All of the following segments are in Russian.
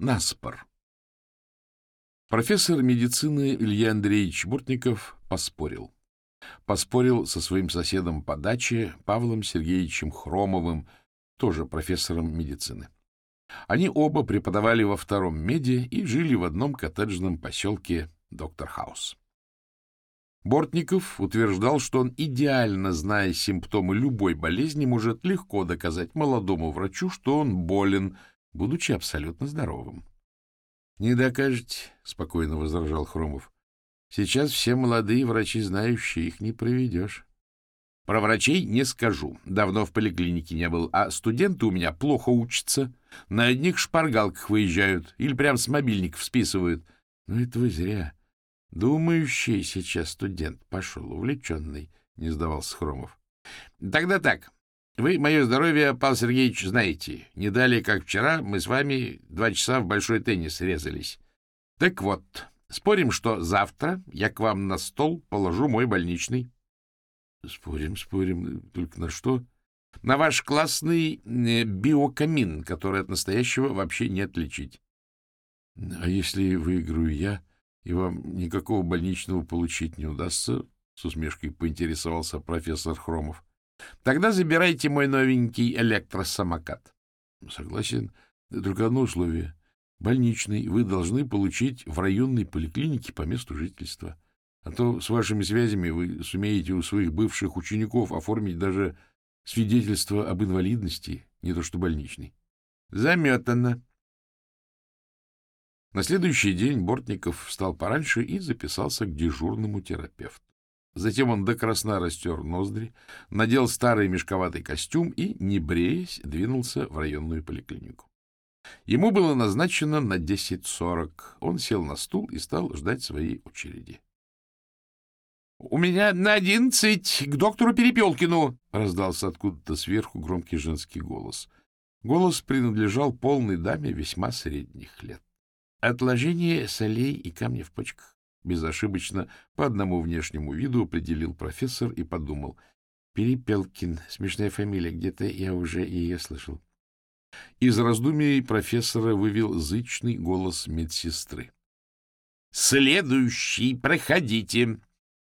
Наспор. Профессор медицины Илья Андреевич Бортников поспорил. Поспорил со своим соседом по даче Павлом Сергеевичем Хромовым, тоже профессором медицины. Они оба преподавали во втором меде и жили в одном коттеджном поселке Доктор Хаус. Бортников утверждал, что он, идеально зная симптомы любой болезни, может легко доказать молодому врачу, что он болен, будучи абсолютно здоровым. — Не докажете, — спокойно возражал Хромов. — Сейчас все молодые врачи знающие, их не проведешь. — Про врачей не скажу. Давно в поликлинике не был. А студенты у меня плохо учатся. На одних шпаргалках выезжают или прям с мобильников списывают. — Ну, это вы зря. Думающий сейчас студент пошел, увлеченный, — не сдавался Хромов. — Тогда так. Вы мое здоровье, Павел Сергеевич, знаете. Не далее, как вчера, мы с вами два часа в большой теннис резались. Так вот, спорим, что завтра я к вам на стол положу мой больничный. — Спорим, спорим. Только на что? — На ваш классный э, биокамин, который от настоящего вообще не отличить. — А если выиграю я, и вам никакого больничного получить не удастся? — с усмешкой поинтересовался профессор Хромов. — Тогда забирайте мой новенький электросамокат. — Согласен. Только одно условие. Больничный вы должны получить в районной поликлинике по месту жительства. А то с вашими связями вы сумеете у своих бывших учеников оформить даже свидетельство об инвалидности, не то что больничный. — Заметано. На следующий день Бортников встал пораньше и записался к дежурному терапевту. Затем он до красна растер ноздри, надел старый мешковатый костюм и, не бреясь, двинулся в районную поликлинику. Ему было назначено на 10.40. Он сел на стул и стал ждать своей очереди. — У меня на одиннадцать к доктору Перепелкину! — раздался откуда-то сверху громкий женский голос. Голос принадлежал полной даме весьма средних лет. Отложение солей и камней в почках. Безошибочно по одному внешнему виду определил профессор и подумал. Перепелкин, смешная фамилия, где-то я уже ее слышал. Из раздумий профессора вывел зычный голос медсестры. «Следующий, проходите!»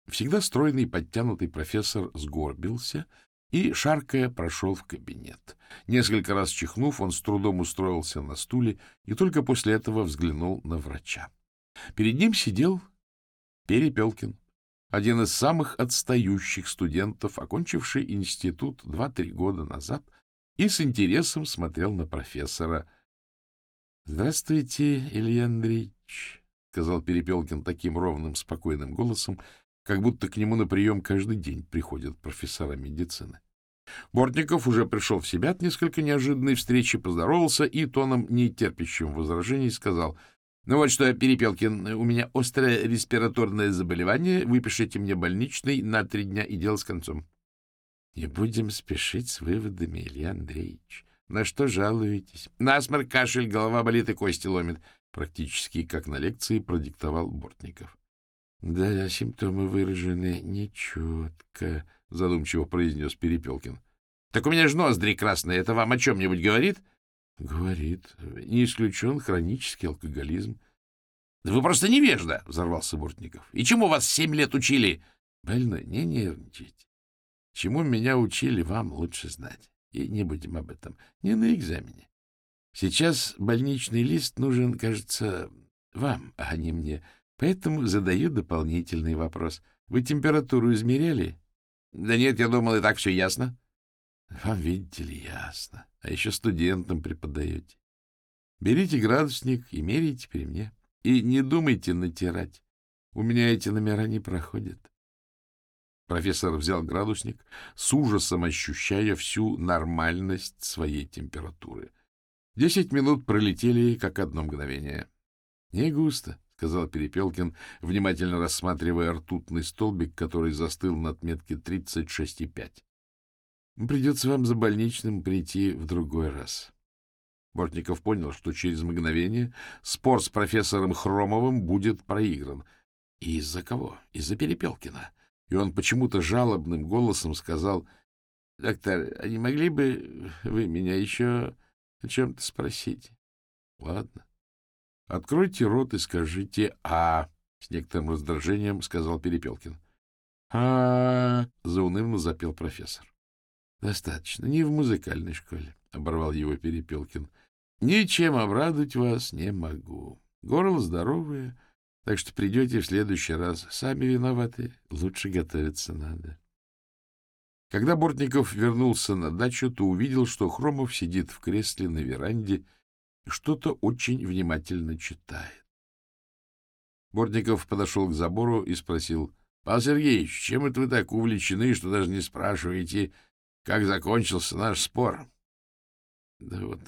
Всегда стройный подтянутый профессор сгорбился и, шаркая, прошел в кабинет. Несколько раз чихнув, он с трудом устроился на стуле и только после этого взглянул на врача. Перед ним сидел Перепелкин, один из самых отстающих студентов, окончивший институт два-три года назад, и с интересом смотрел на профессора. — Здравствуйте, Илья Андреевич, — сказал Перепелкин таким ровным, спокойным голосом, как будто к нему на прием каждый день приходят профессора медицины. Бортников уже пришел в себя от несколько неожиданной встречи, поздоровался и тоном нетерпящим возражений сказал — ну вот что, Перепелкин, у меня острое респираторное заболевание. Выпишите мне больничный на три дня и дело с концом. Не будем спешить с выводами, Илья Андреевич. На что жалуетесь? Насморк, кашель, голова болит и кости ломит. Практически, как на лекции, продиктовал Бортников. Да, симптомы выражены нечетко, задумчиво произнес Перепелкин. Так у меня же ноздри красные. Это вам о чем-нибудь говорит? — Говорит. Не исключен хронический алкоголизм. — Да вы просто невежда, — взорвался Бортников. — И чему вас семь лет учили? — Больно, не нервничайте. Чему меня учили, вам лучше знать. И не будем об этом. Не на экзамене. Сейчас больничный лист нужен, кажется, вам, а не мне. Поэтому задаю дополнительный вопрос. Вы температуру измеряли? — Да нет, я думал, и так все ясно. — Вам, видите ли, ясно. А еще студентам преподаете. Берите градусник и меряйте при мне. И не думайте натирать. У меня эти номера не проходят. Профессор взял градусник, с ужасом ощущая всю нормальность своей температуры. Десять минут пролетели, как одно мгновение. — Не густо, — сказал Перепелкин, внимательно рассматривая ртутный столбик, который застыл на отметке 36,5. Придется вам за больничным прийти в другой раз. Бортников понял, что через мгновение спор с профессором Хромовым будет проигран. И из-за кого? Из-за Перепелкина. И он почему-то жалобным голосом сказал, — Доктор, а не могли бы вы меня еще о чем-то спросить? — Ладно. Откройте рот и скажите «А». С некоторым раздражением сказал Перепелкин. а заунывно запел профессор. — Достаточно. Не в музыкальной школе, — оборвал его Перепелкин. — Ничем обрадовать вас не могу. Горло здоровое, так что придете в следующий раз. Сами виноваты. Лучше готовиться надо. Когда Бортников вернулся на дачу, то увидел, что Хромов сидит в кресле на веранде и что-то очень внимательно читает. Бортников подошел к забору и спросил, — Павел Сергеевич, чем это вы так увлечены, что даже не спрашиваете, как закончился наш спор? — Да вот,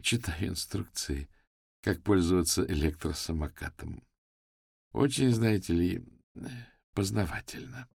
читаю инструкции, как пользоваться электросамокатом. Очень, знаете ли, познавательно.